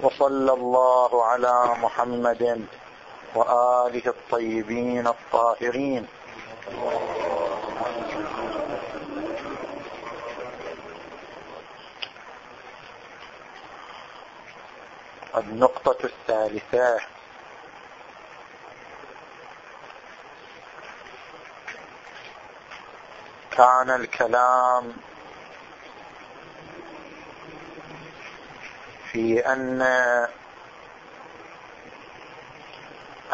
وصلى الله على محمد وآله الطيبين الطاهرين. النقطة الثالثة. كان الكلام في أن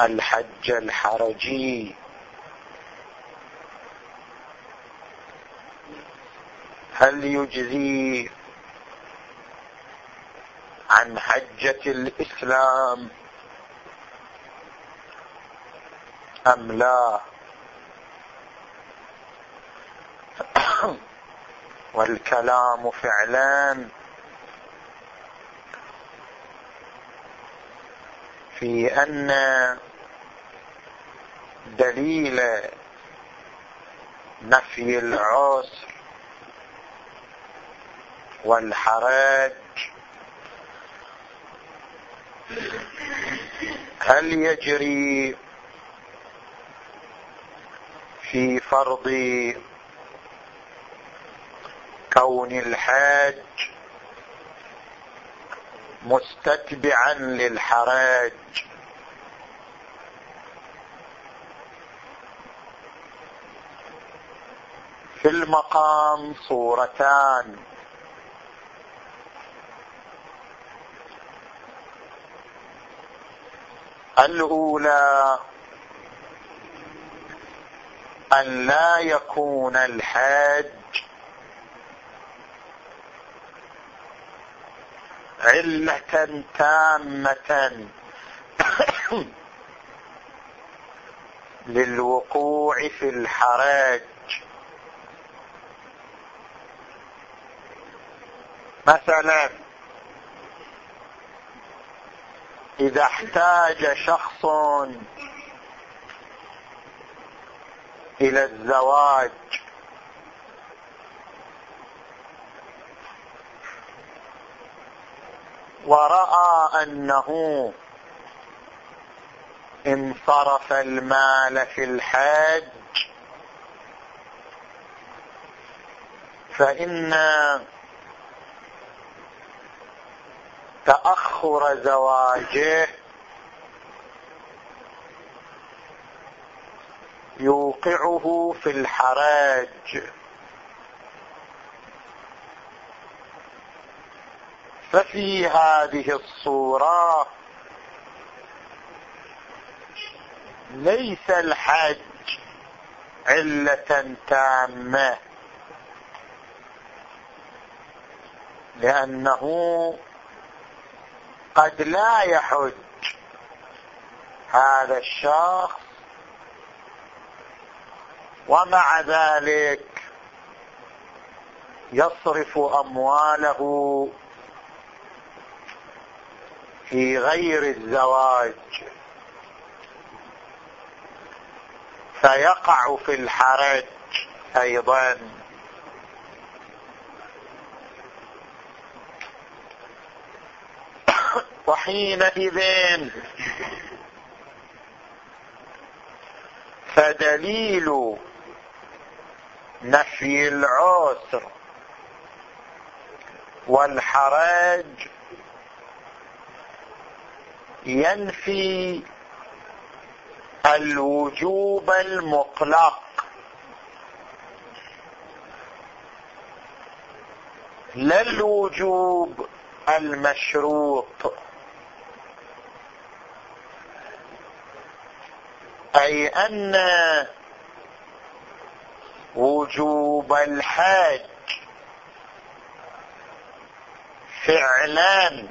الحج الحرجي هل يجزي عن حجة الإسلام أم لا؟ والكلام فعلا في أن دليل نفي العسر والحرج هل يجري في فرض كون الحاج مستتبعا للحراج. في المقام صورتان. الأولى أن لا يكون الحاج علة تامة. للوقوع في الحراج مثلا إذا احتاج شخص إلى الزواج ورأى أنه انصرف المال في الحج فإن تأخر زواجه يوقعه في الحراج. ففي هذه الصورة ليس الحج علة تامة لأنه قد لا يحج هذا الشخص ومع ذلك يصرف أمواله في غير الزواج. فيقع في الحرج أيضا. وحينئذ فدليل نفي العسر والحرج ينفي الوجوب المطلق لا الوجوب المشروط. أي أن وجوب الحج فعلا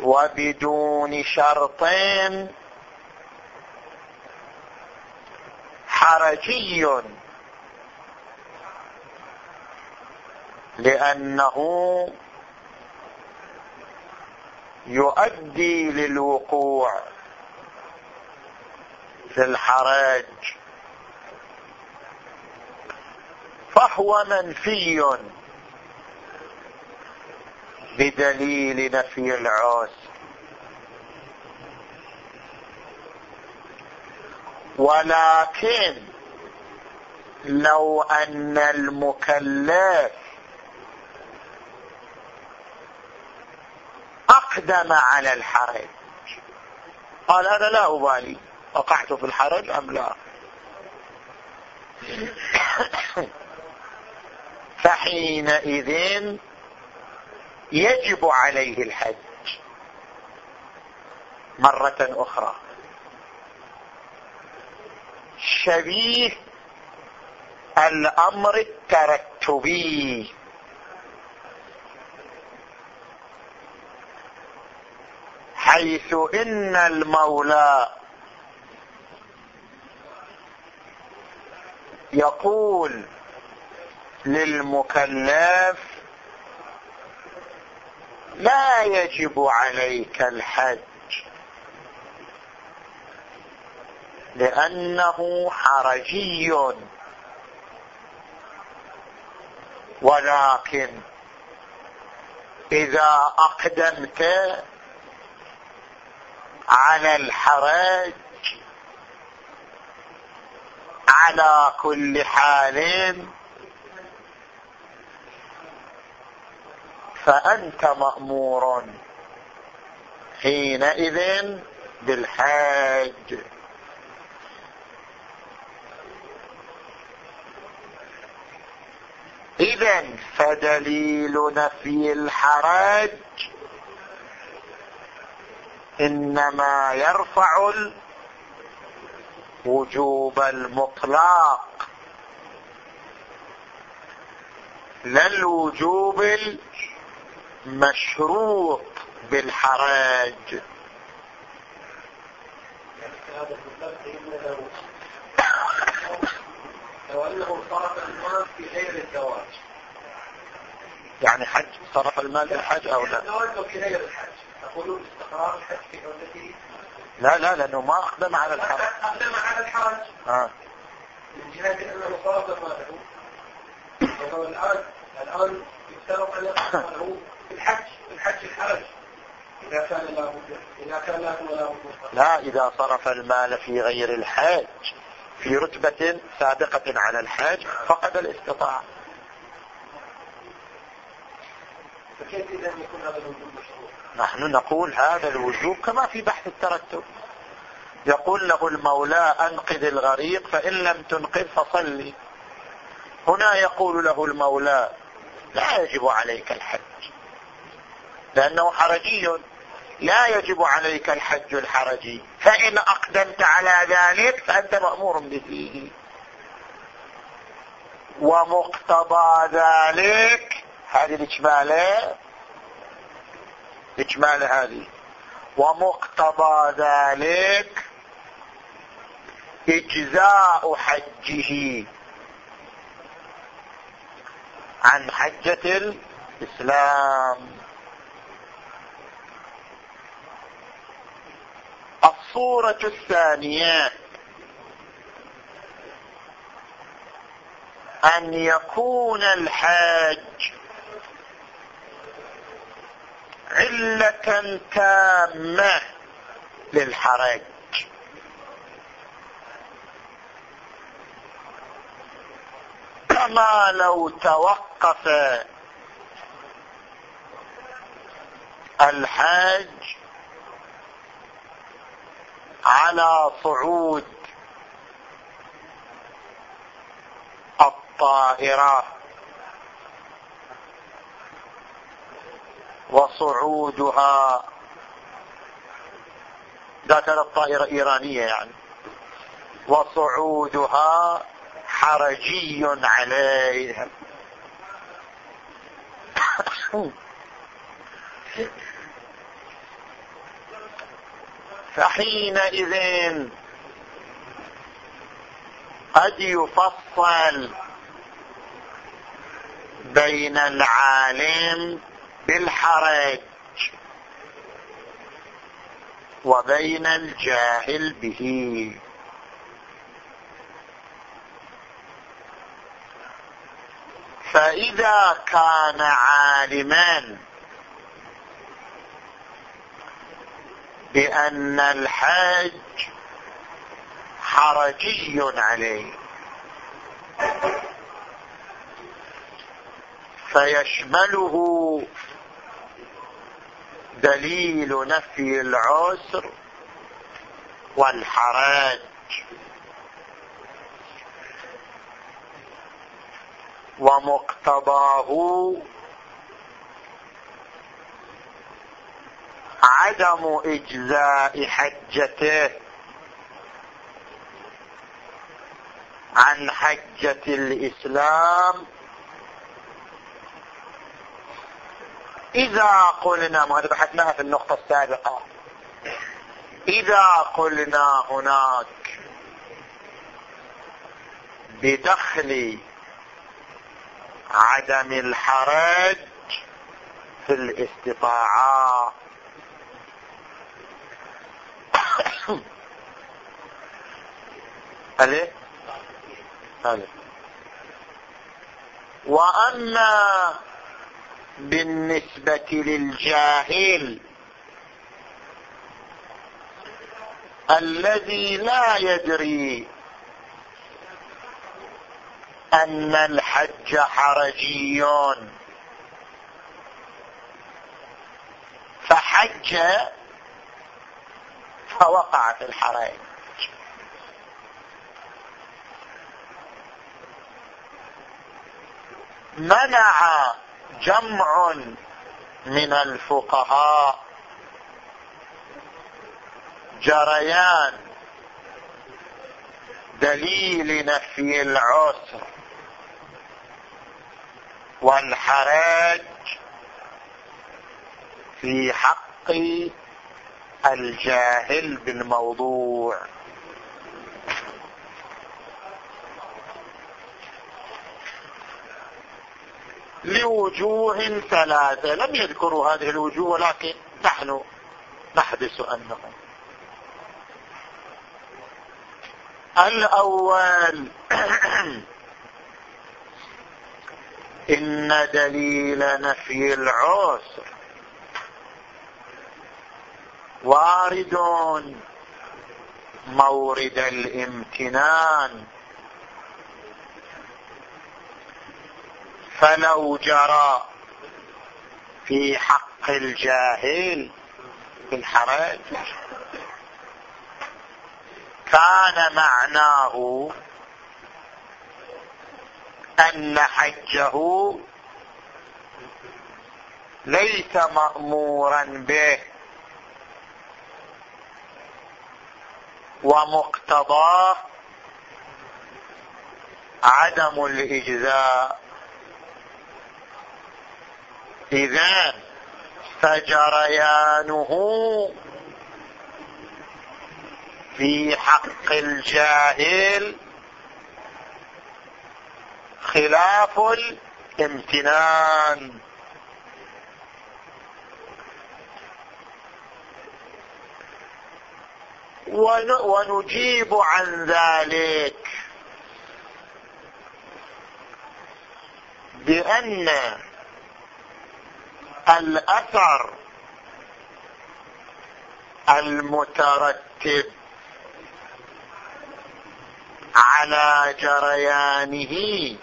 وبدون شرطين حرجي لأنه يؤدي للوقوع في الحرج. فهو منفي. بدليل نفي العسر ولكن لو أن المكلف أقدم على الحرج قال أنا لا أبالي. وقعت في الحرج أم لا؟ فحينئذ يجب عليه الحج مرة أخرى. شبيه الأمر الترتبي. حيث إن المولى يقول للمكلف لا يجب عليك الحج. لأنه حرجي. ولكن إذا أقدمت على الحرج على كل حال فأنت مأمور حينئذ بالحاج. إذا فدليل نفي الحرج إنما يرفع الوجوب المطلق. لا الوجوب المشروط بالحرج لو انه صرف المال في غير الزواج يعني حج صرف المال في الحج أو لا؟ في غير الحج استقرار الحج في لا لا لأنه ما أقدم على الحرج. اقدم على الحرج آه. من جهه انه صرف ماله الان الان يفترض ان يقدم له في الحج في الحج الحرج إذا كان إذا كان لا لا إذا صرف المال في غير الحاج في رتبة سابقة على الحاج فقد الاستطاعة فكيف إذا يكون هذا الوجوب مشروع؟ نحن نقول هذا الوجوب كما في بحث الترتب. يقول له المولى أنقذ الغريق فإن لم تنقذ فصلي. هنا يقول له المولى لا يجب عليك الحج لأنه حرجي. لا يجب عليك الحج الحرجي. فإن أقدمت على ذلك فأنت مأمور به ومقتضى ذلك هذه الإجمالة إجمال هذه. ومقتضى ذلك إجزاء حجه عن حجة الإسلام. الصورة الثانية. أن يكون الحاج علة تامة للحرج. كما لو توقف الحاج على صعود الطائرة وصعودها. ذات الطائرة إيرانية يعني. وصعودها حرجي عليها. فحينئذ قد يفصل بين العالم بالحرج وبين الجاهل به. فإذا كان عالما بأن الحج حرجي عليه. فيشمله دليل نفي العسر والحرج ومقتضاه عدم إجزاء حجته عن حجة الإسلام. إذا قلنا ما بحثناها في النقطة السابقة. إذا قلنا هناك بدخل عدم الحرج في الاستطاعة أليه أليه وأما بالنسبة للجاهل الذي لا يدري أن الحج حرجي فحج فوقع في الحرج منع جمع من الفقهاء جريان دليل نفي العسر والحرج في حق الجاهل بالموضوع. لوجوه ثلاثة لم يذكروا هذه الوجوه ولكن نحن نحدث أنهم. الأول إن دليل نفي العسر. وارد. مورد الامتنان. فلو جرى في حق الجاهل بالحرج كان معناه أن حجه ليس مامورا به. ومقتضاه عدم الإجزاء. إذا فجريانه في حق الجاهل خلاف الامتنان. ونجيب عن ذلك. بأن الأثر المترتب على جريانه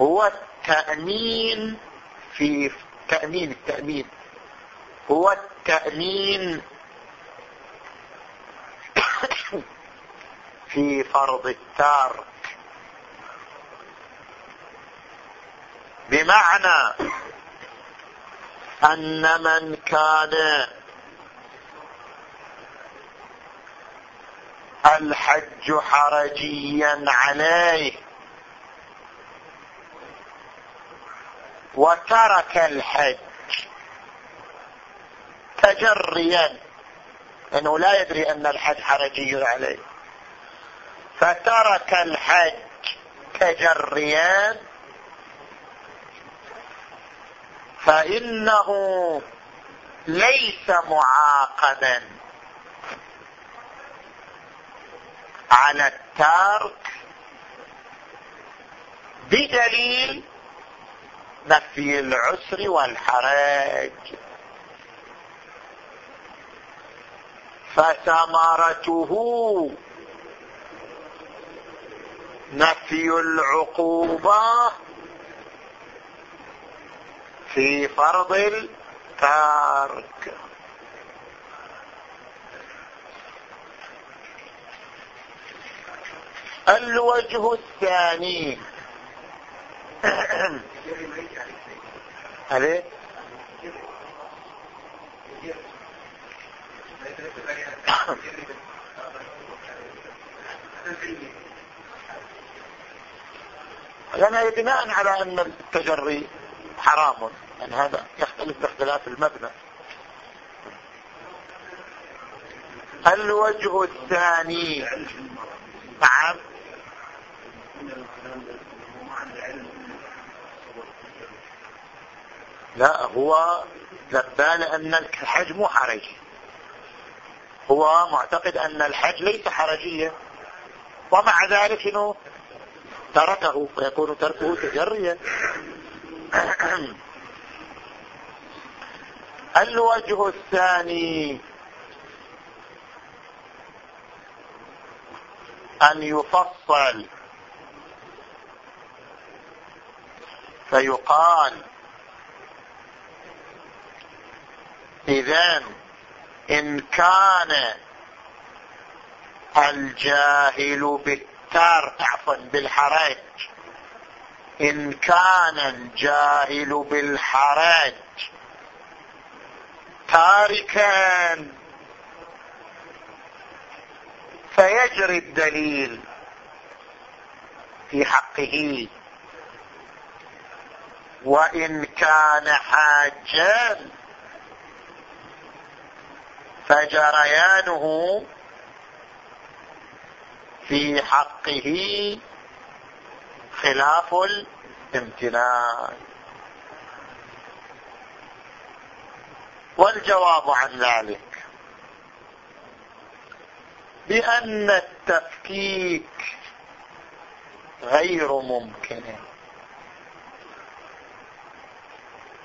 هو التأمين في تأمين التأمين هو التأمين في فرض التارك بمعنى أن من كان الحج حرجيا عليه وترك الحج تجريا إنه لا يدري أن الحج حرجي عليه. فترك الحج تجريا فإنه ليس معاقبا على الترك بدليل نفي العسر والحرج. فثمرته نفي العقوبة في فرض التارك الوجه الثاني. عليه. لأن بناء على أن التجري حرام يعني هذا يختلف باختلاف المبنى. الوجه الثاني نعم. لا هو لبال أن الحج مو حرجي هو معتقد أن الحج ليس حرجيا ومع ذلك إنه تركه فيكون تركه تجريا. الوجه الثاني أن يفصل. فيقال إذا إن كان الجاهل بالتار عفوا بالحرج. إن كان الجاهل بالحرج. تاركا. فيجري الدليل في حقه. وإن كان حاجا فجريانه في حقه خلاف الامتنان والجواب عن ذلك بأن التفكيك غير ممكن.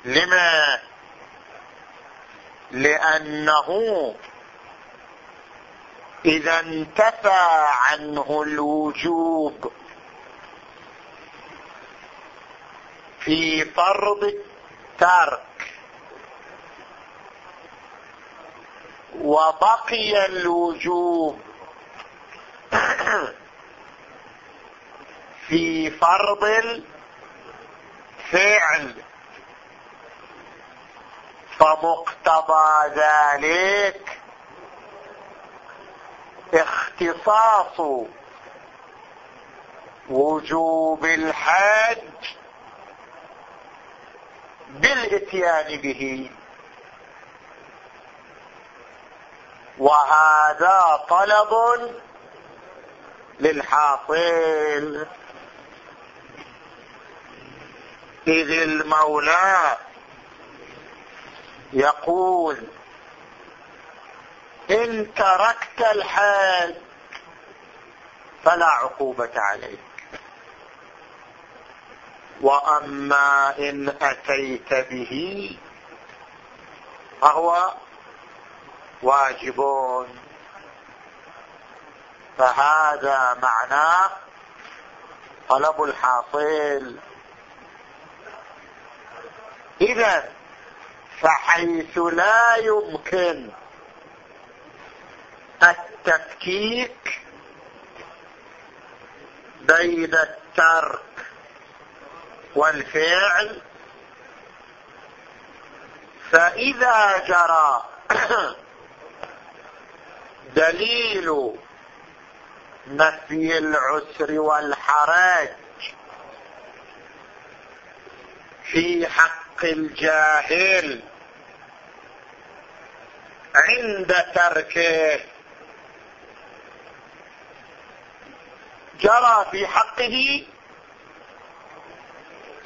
لما لأنه إذا انتفى عنه الوجوب في فرض الترك وبقي الوجوب في فرض الفعل. فمقتضى ذلك اختصاص وجوب الحج بالاتيان به. وهذا طلب للحاصل. إذ المولى يقول إن تركت الحال فلا عقوبة عليك. وأما إن أتيت به فهو واجب. فهذا معناه طلب الحاصل. إذا فحيث لا يمكن التفكيك بين الترك والفعل فإذا جرى دليل نفي العسر والحرج في حق الجاهل. عند تركه. جرى في حقه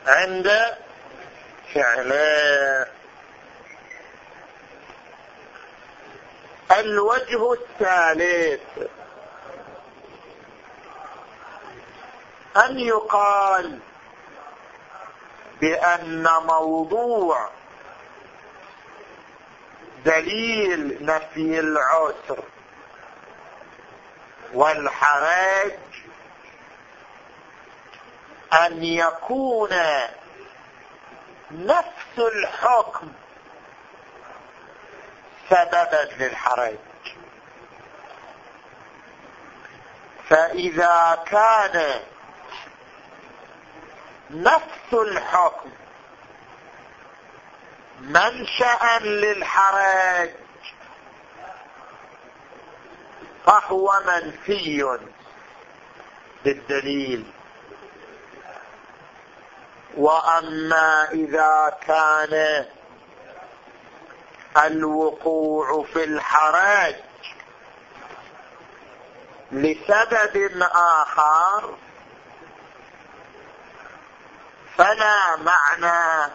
عند فعله. الوجه الثالث. أن يقال بأن موضوع دليل نفي العسر والحرج أن يكون نفس الحكم سببا للحرج. فإذا كان نفس الحكم. منشأ للحرج. فهو منفي بالدليل. وأما إذا كان الوقوع في الحرج لسبب آخر فلا معنى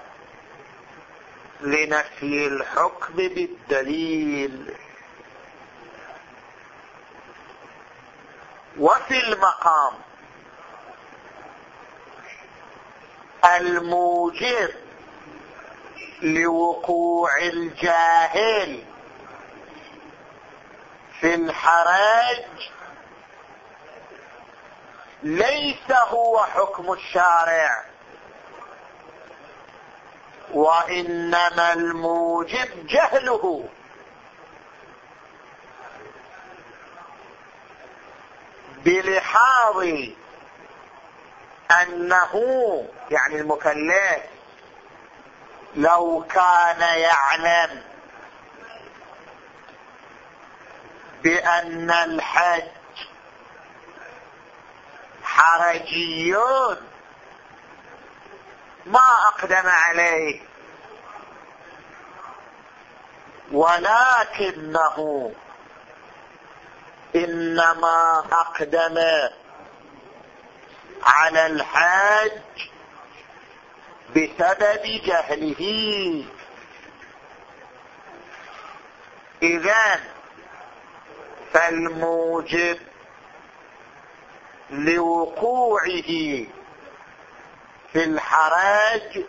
لنفي الحكم بالدليل. وفي المقام الموجب لوقوع الجاهل في الحرج ليس هو حكم الشارع. وإنما الموجب جهله. بلحاظ أنه يعني المكلف لو كان يعلم بأن الحج حرجيون ما أقدم عليه. ولكنه إنما أقدم على الحاج بسبب جهله. اذا فالموجب لوقوعه في الحراج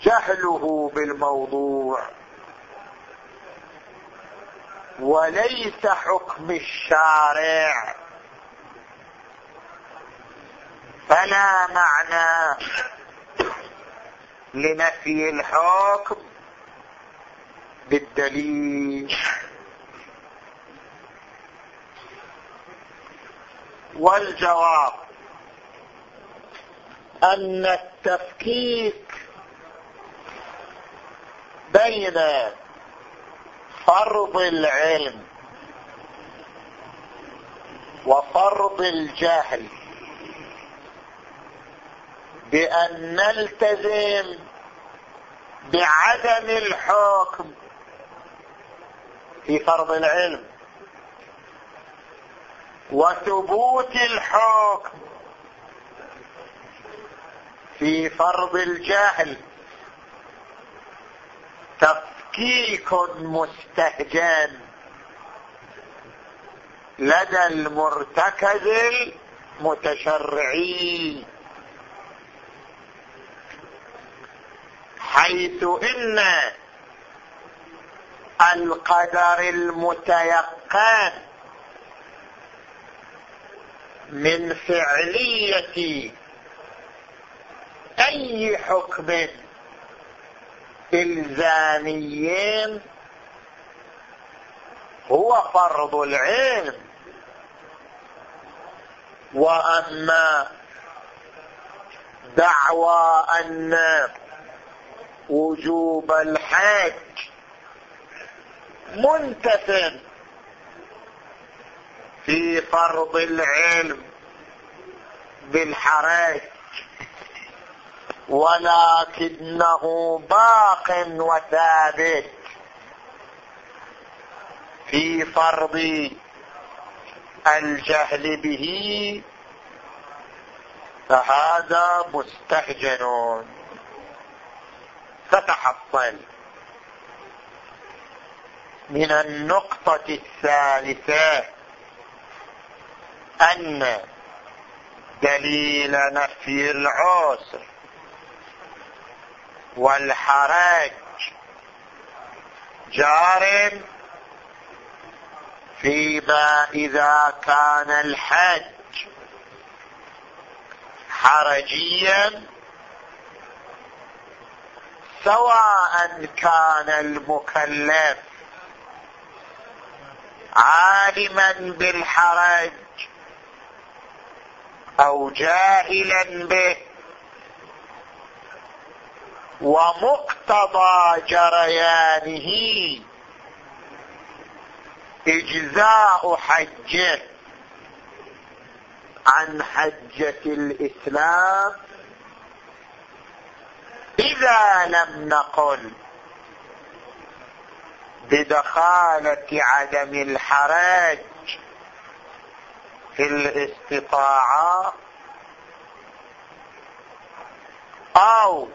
جهله بالموضوع وليس حكم الشارع. فلا معنى لنفي الحكم بالدليل. والجواب أن التفكيك بين فرض العلم وفرض الجهل بأن نلتزم بعدم الحكم في فرض العلم وثبوت الحكم في فرض الجهل. تفكيك مستهجن. لدى المرتكز المتشرعي حيث إن القدر المتيقن من فعلية أي حكم الزامي هو فرض العلم. وأما دعوى أن وجوب الحج منتف في فرض العلم بالحرج ولكنه باق وثابت في فرض الجهل به فهذا مستهجن. تتحصل من النقطة الثالثة أن دليل نفي العسر والحرج جار فيما إذا كان الحج حرجيا سواء كان المكلف عالما بالحرج أو جاهلا به. ومقتضى جريانه. إجزاء حجه عن حجة الإسلام. إذا لم نقل بدخالة عدم الحرج في الاستطاعة أو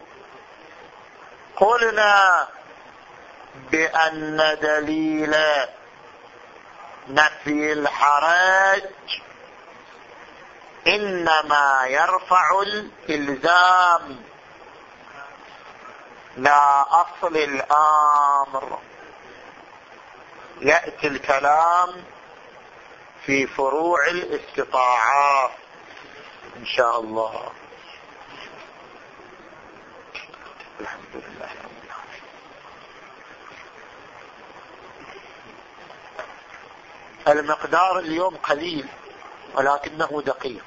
قلنا بأن دليل نفي الحرج إنما يرفع الإلزام. لا أصل الأمر. يأتي الكلام في فروع الاستطاعات إن شاء الله. الحمد لله. المقدار اليوم قليل ولكنه دقيق.